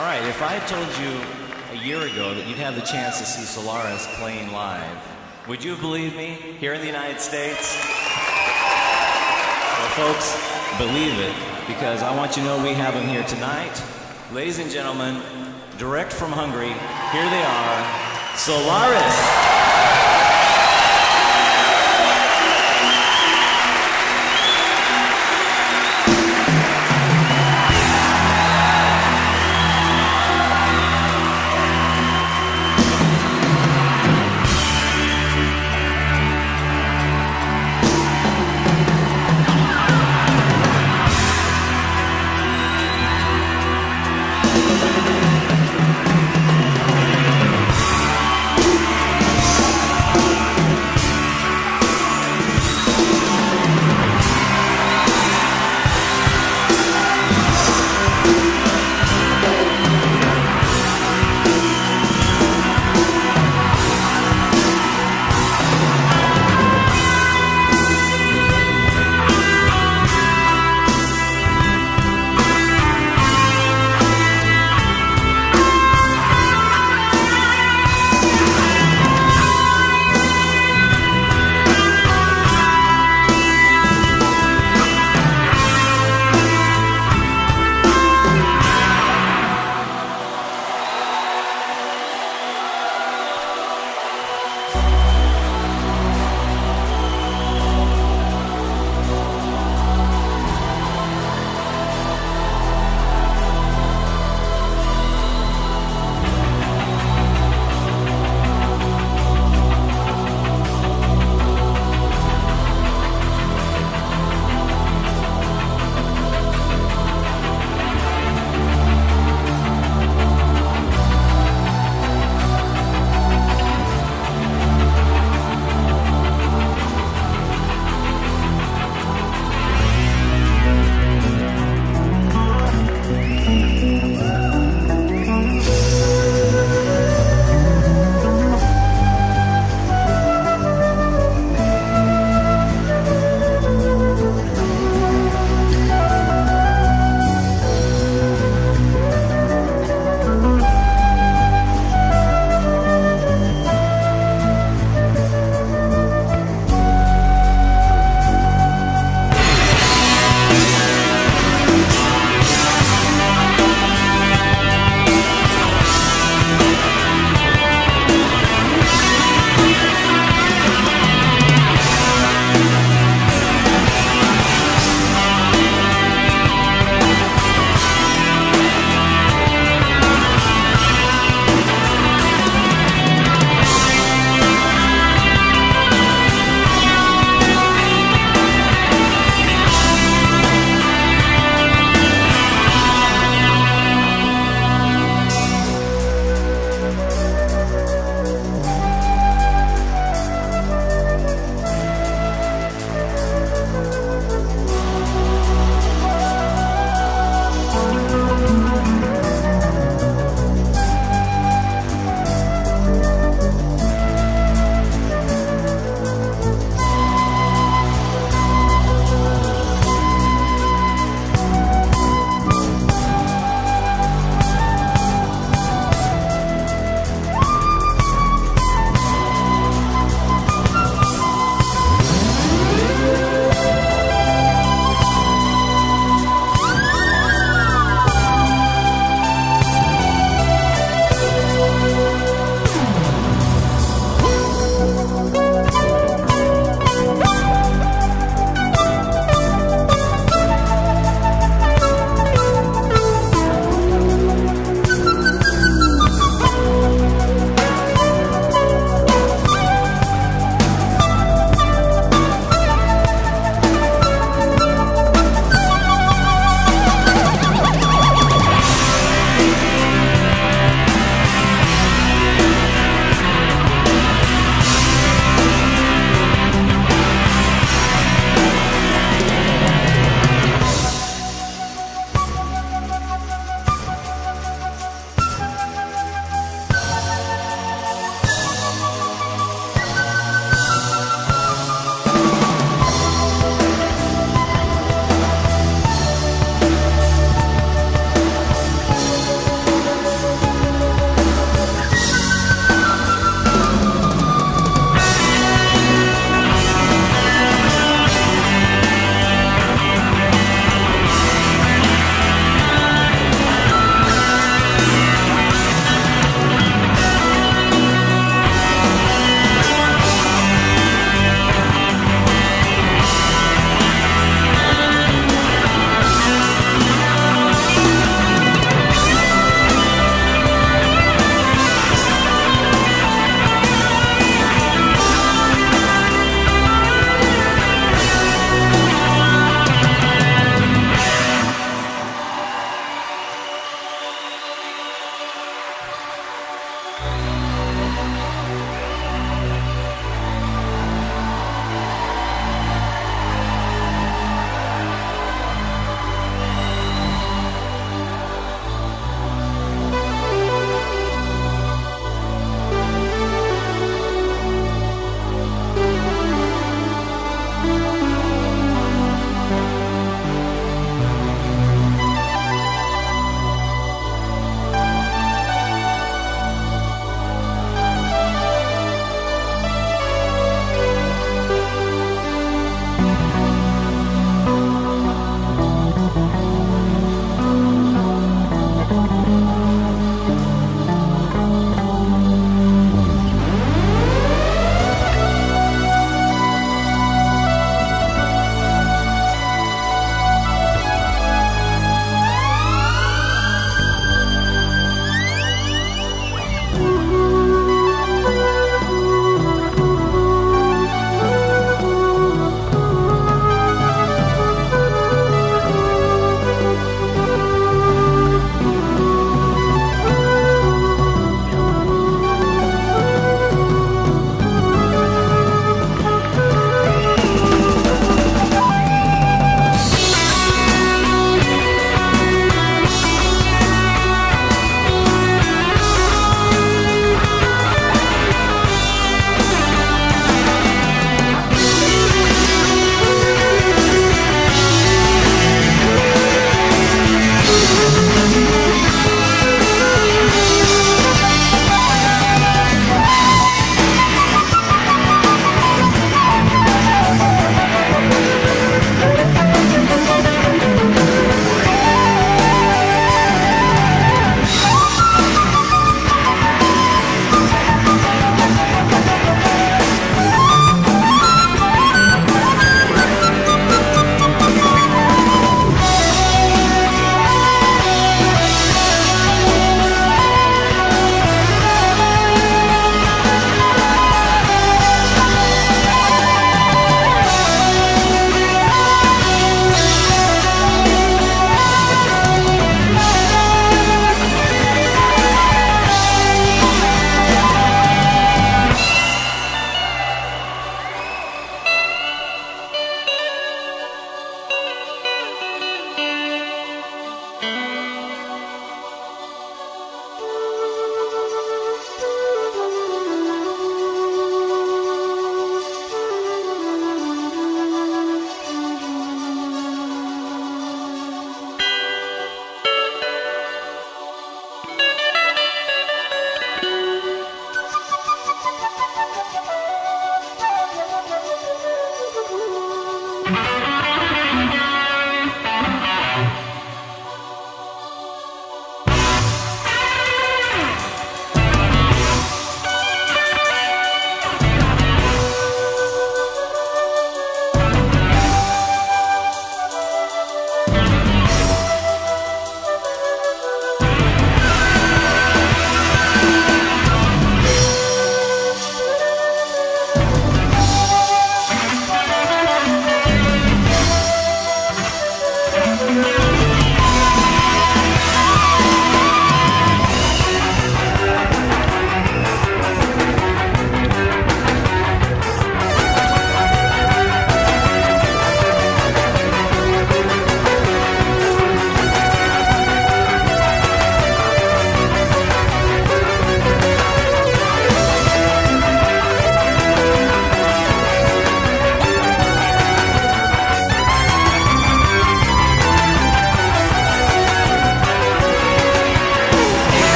All right, if I told you a year ago that you'd have the chance to see Solaris playing live, would you believe me here in the United States? Well, folks, believe it, because I want you to know we have them here tonight. Ladies and gentlemen, direct from Hungary, here they are, Solaris.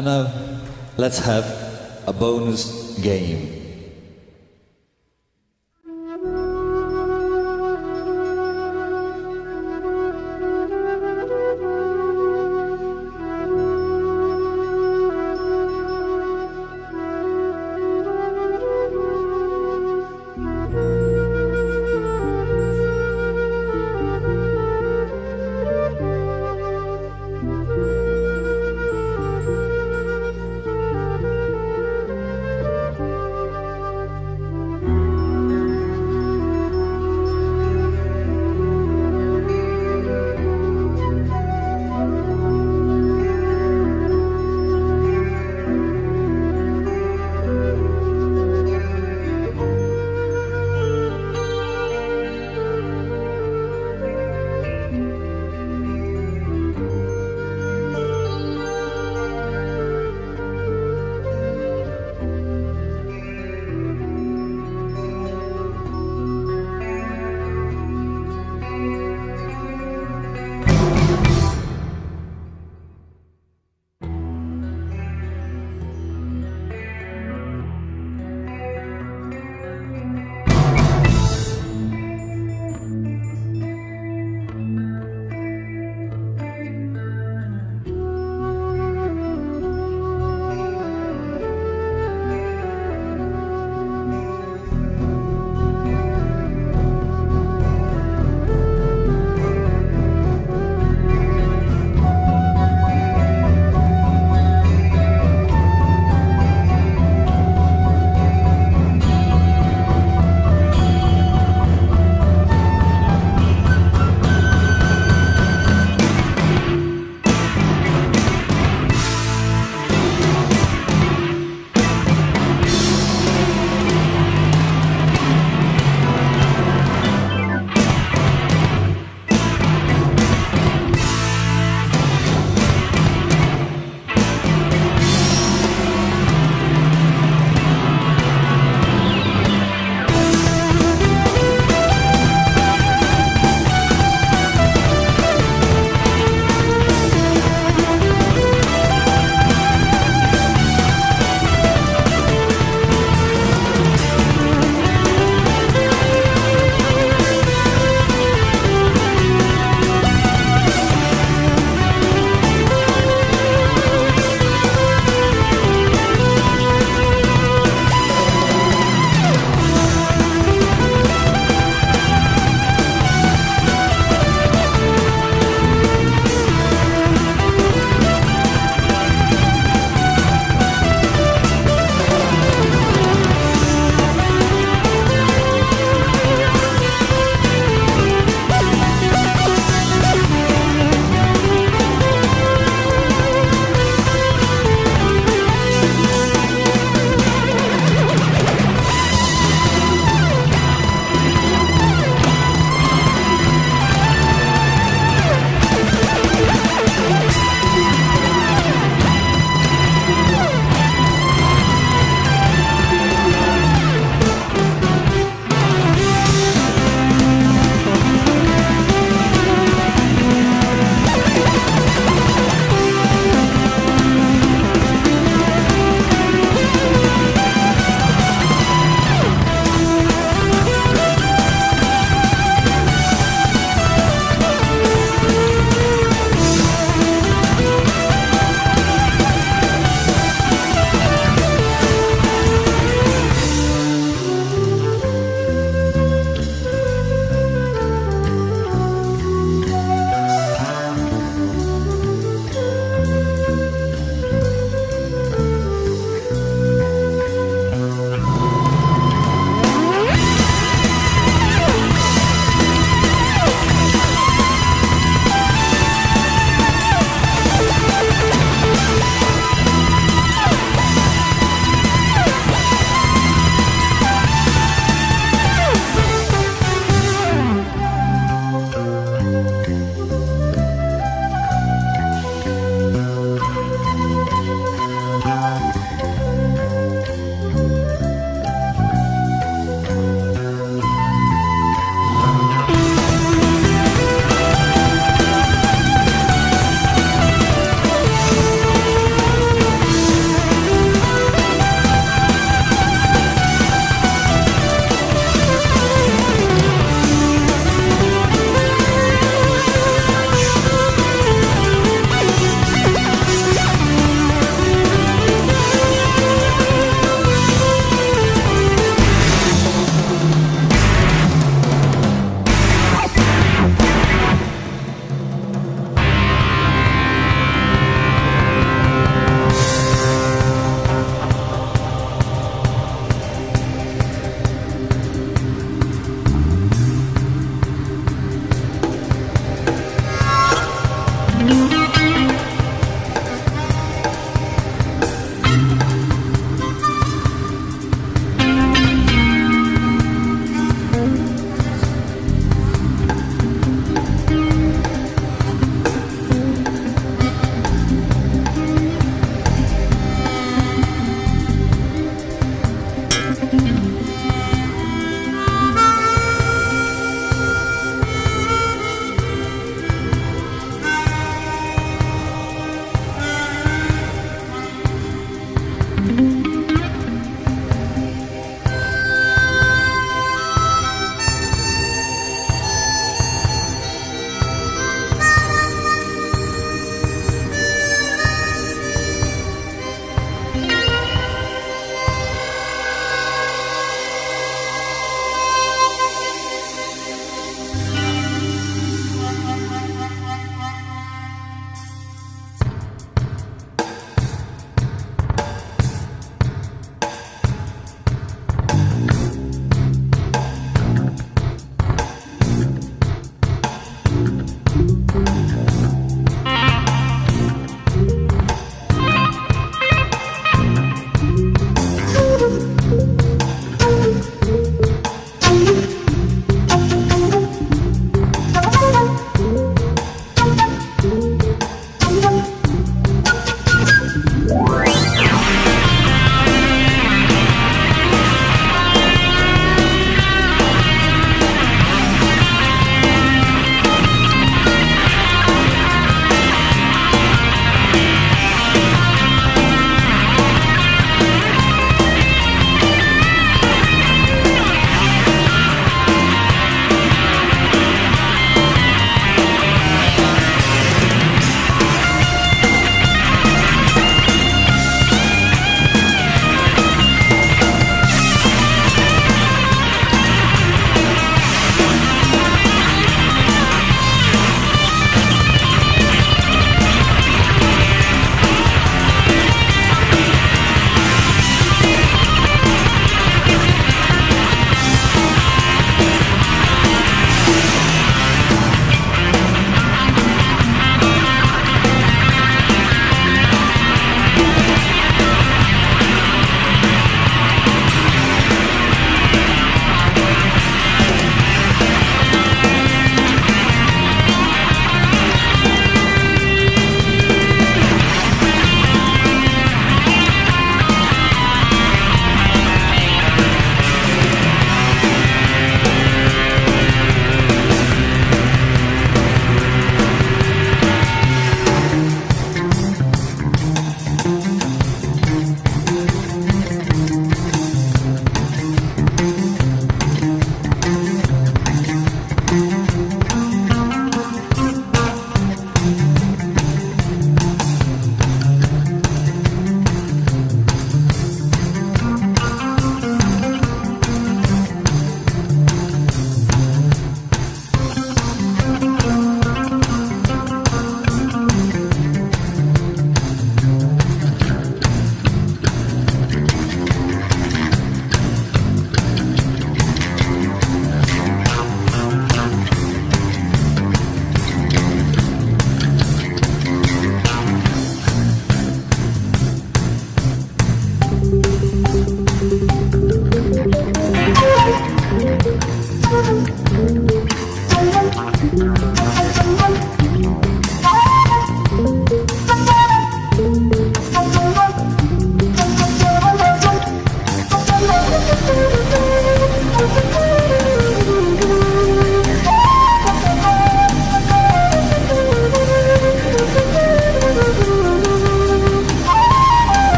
And now let's have a bonus game.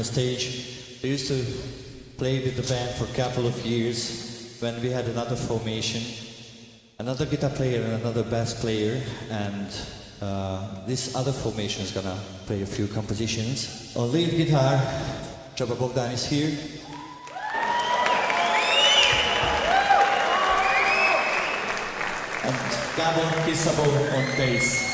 The stage. I used to play with the band for a couple of years when we had another formation, another guitar player and another bass player, and uh, this other formation is gonna play a few compositions. On lead guitar, Csaba Bogdan is here. And Gabon Kisabo on bass.